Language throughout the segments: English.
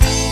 kita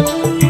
you.